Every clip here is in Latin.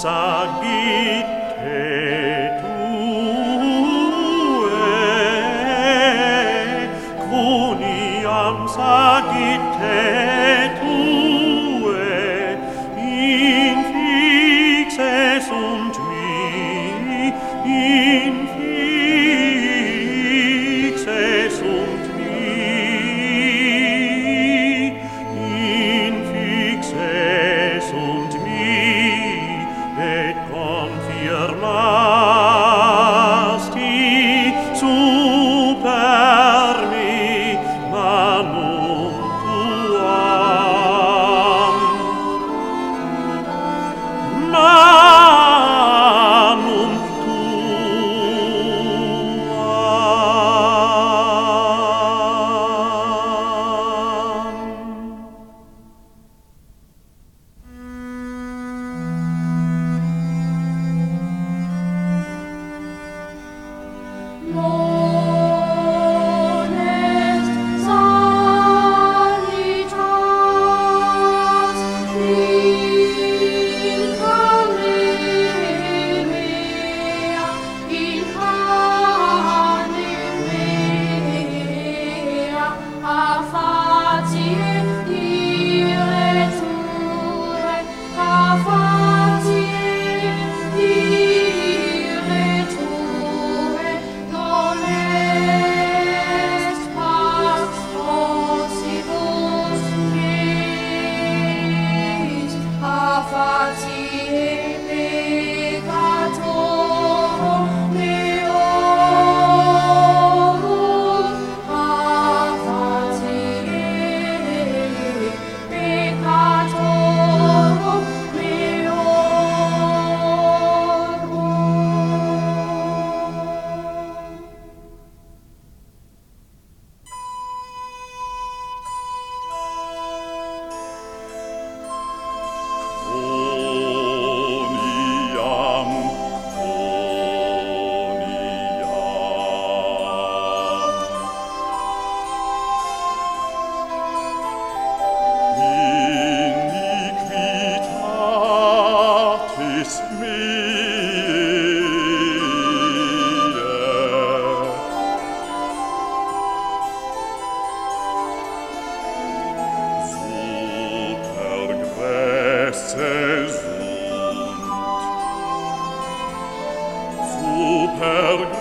Saggi Herr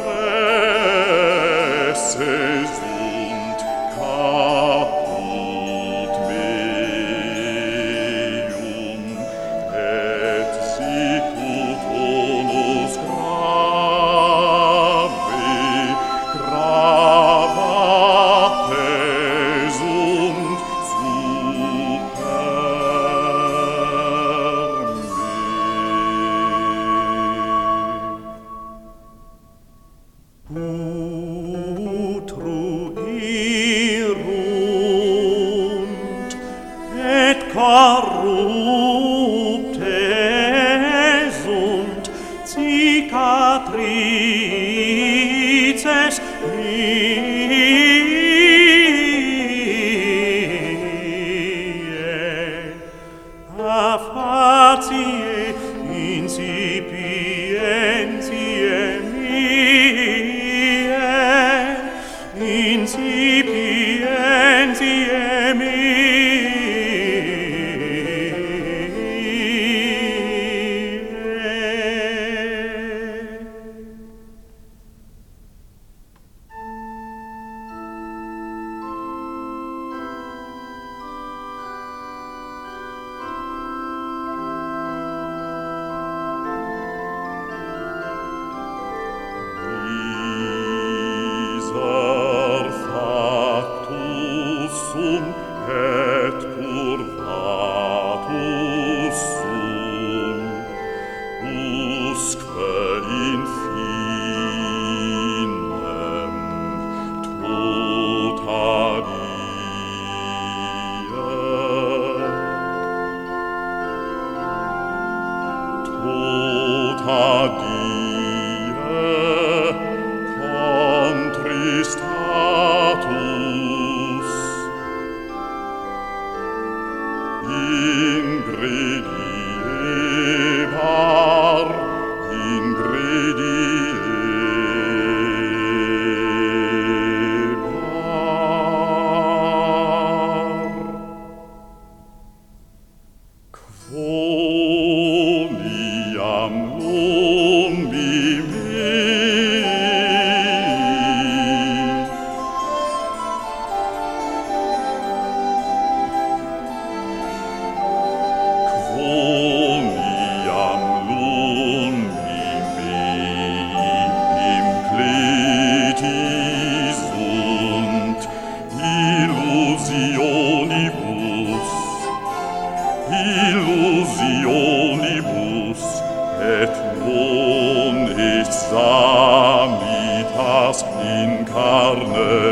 Ingrid illusionibus illusionibus et non samitas in carne.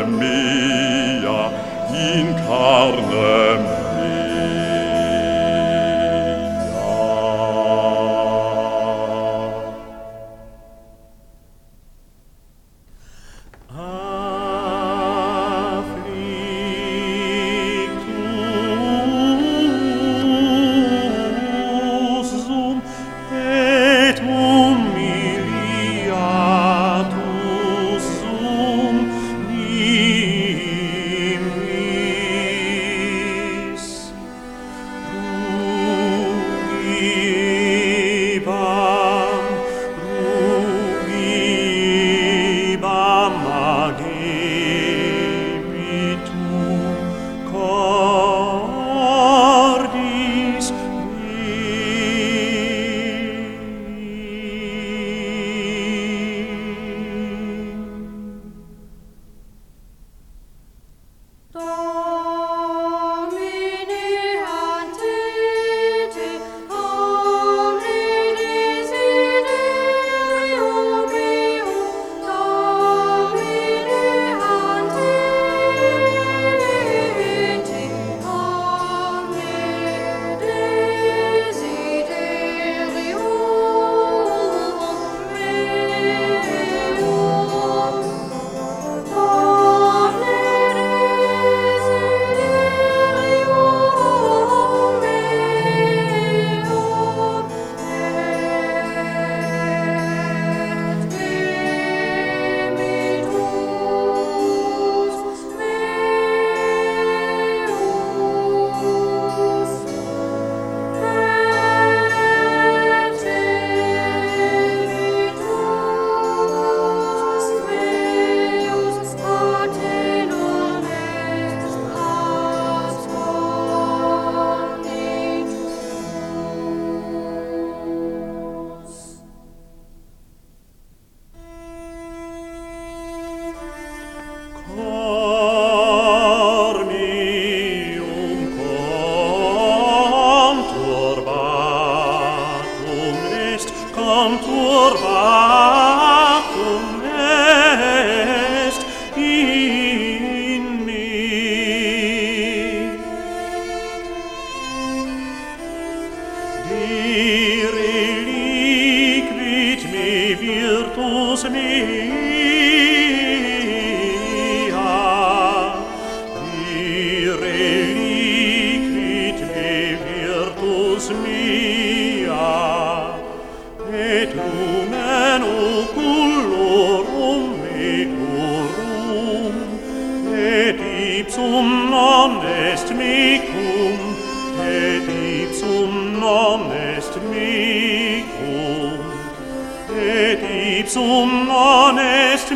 ipsum non est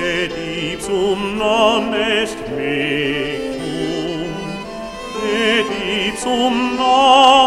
et ipsum non est et ipsum non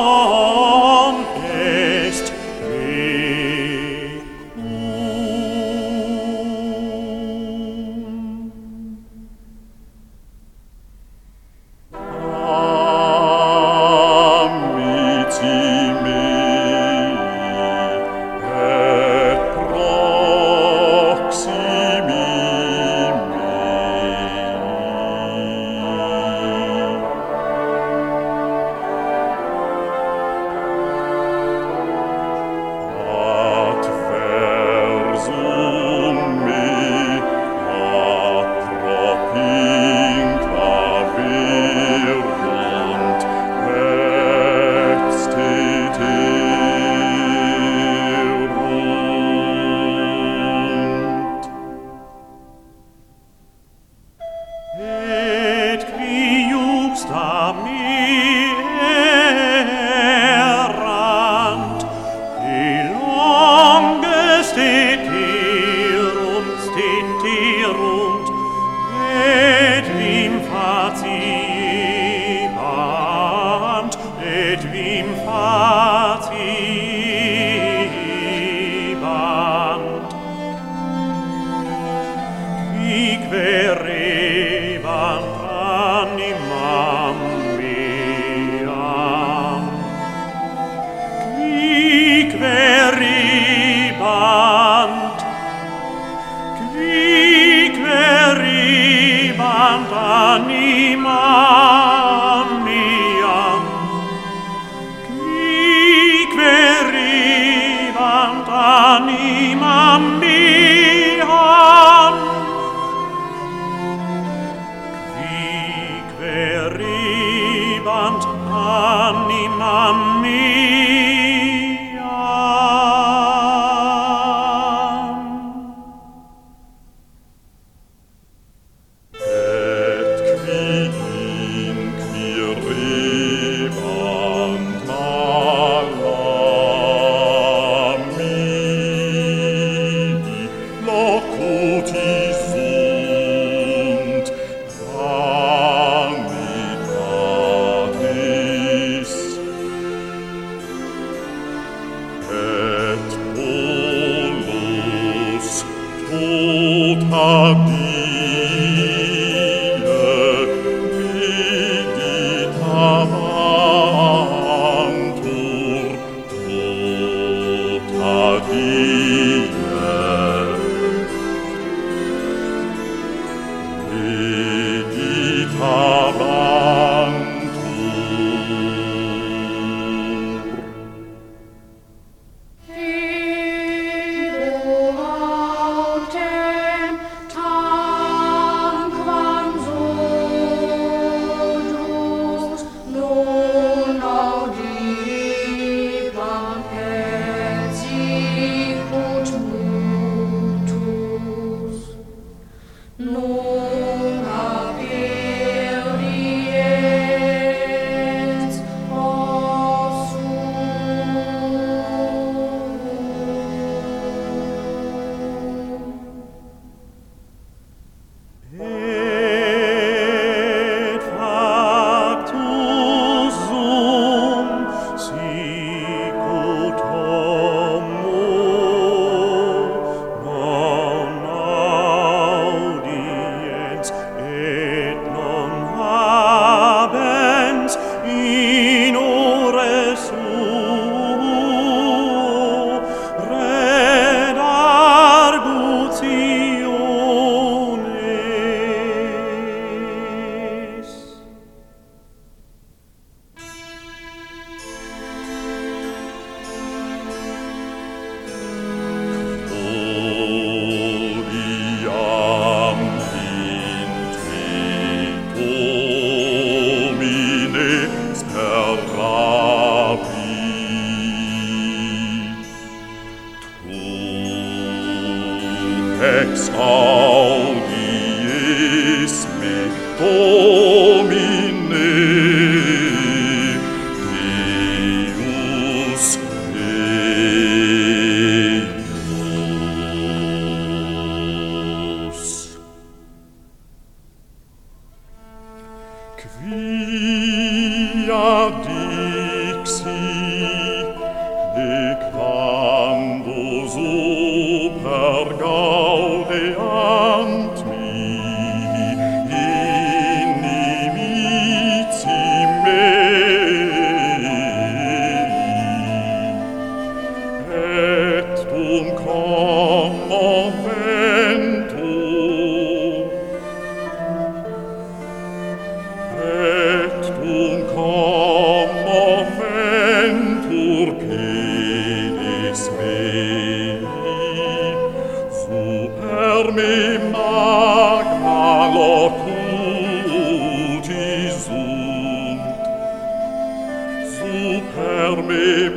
Herr, me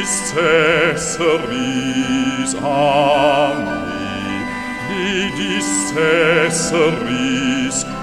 Vis Caesaris amni, Vis Caesaris amni,